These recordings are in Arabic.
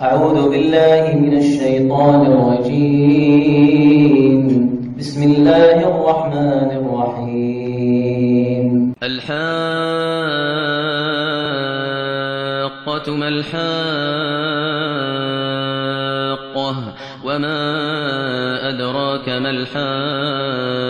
أعوذ بالله من الشيطان الرجيم. بسم الله الرحمن الرحيم. الحاقة ما الحاقة وما أدراك ما الحاقة؟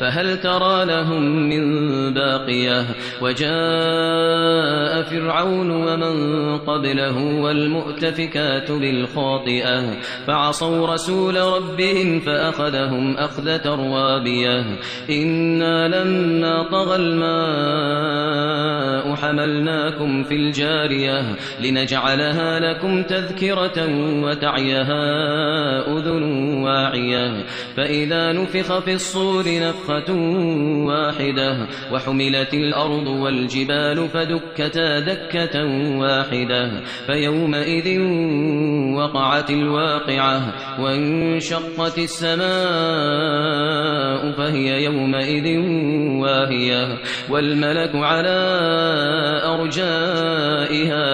فهل ترى لهم من باقية؟ وجاء فرعون ومن قبله والمؤتفكات بالخاطئة فعصوا رسول ربهم فأخذهم أخذة روابية. إنا لما طغى الماء حملناكم في الجارية لنجعلها لكم تذكرة وتعيها أذن واعية. فإذا نفخ في الصور نفخة واحدة وحملت الأرض والجبال فدكتا دكة واحدة فيومئذ وقعت الواقعة وانشقت السماء فهي يومئذ واهية والملك على أرجائها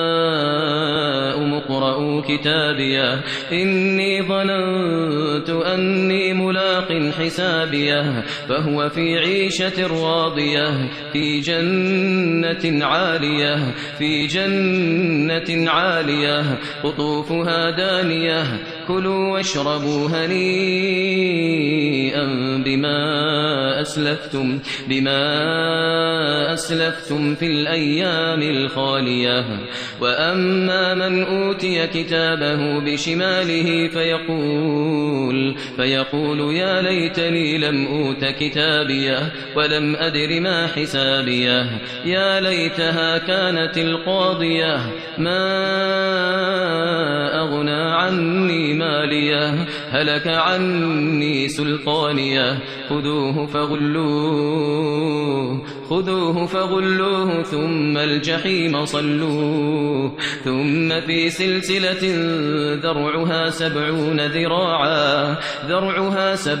اقرءوا كتابيه إني ظننت أني ملاق حسابيه فهو في عيشة راضية في جنة عالية في جنة عالية قطوفها دانية كلوا واشربوا هنيئا بما أسلفتم بما أسلفتم في الأيام الخالية. وأما من أوتي كتابه بشماله فيقول فيقول يا ليتني لم أوت كتابيه ولم أدر ما حسابيه. يا ليتها كانت القاضية ما أغنى عني ماليه. هلك عني سلطانيه. خذوه فغلوه خذوه فغلوه ثم الجحيم صلوه. ثم في سلسلة ذرعها سبعون ذراعا ذرعها سبعون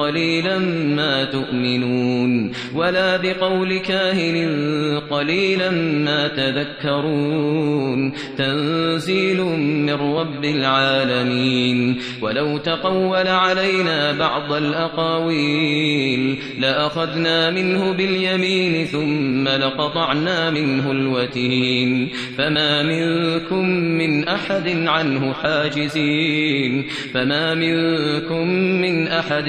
قليلا ما تؤمنون ولا بقول كاهن قليلا ما تذكرون تنزيل من رب العالمين ولو تقول علينا بعض الأقاويل لأخذنا منه باليمين ثم لقطعنا منه الوتين فما منكم من أحد عنه حاجزين فما منكم من أحد